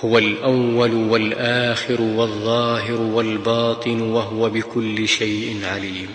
هو الأول والآخر والظاهر والباطن وهو بكل شيء عليم.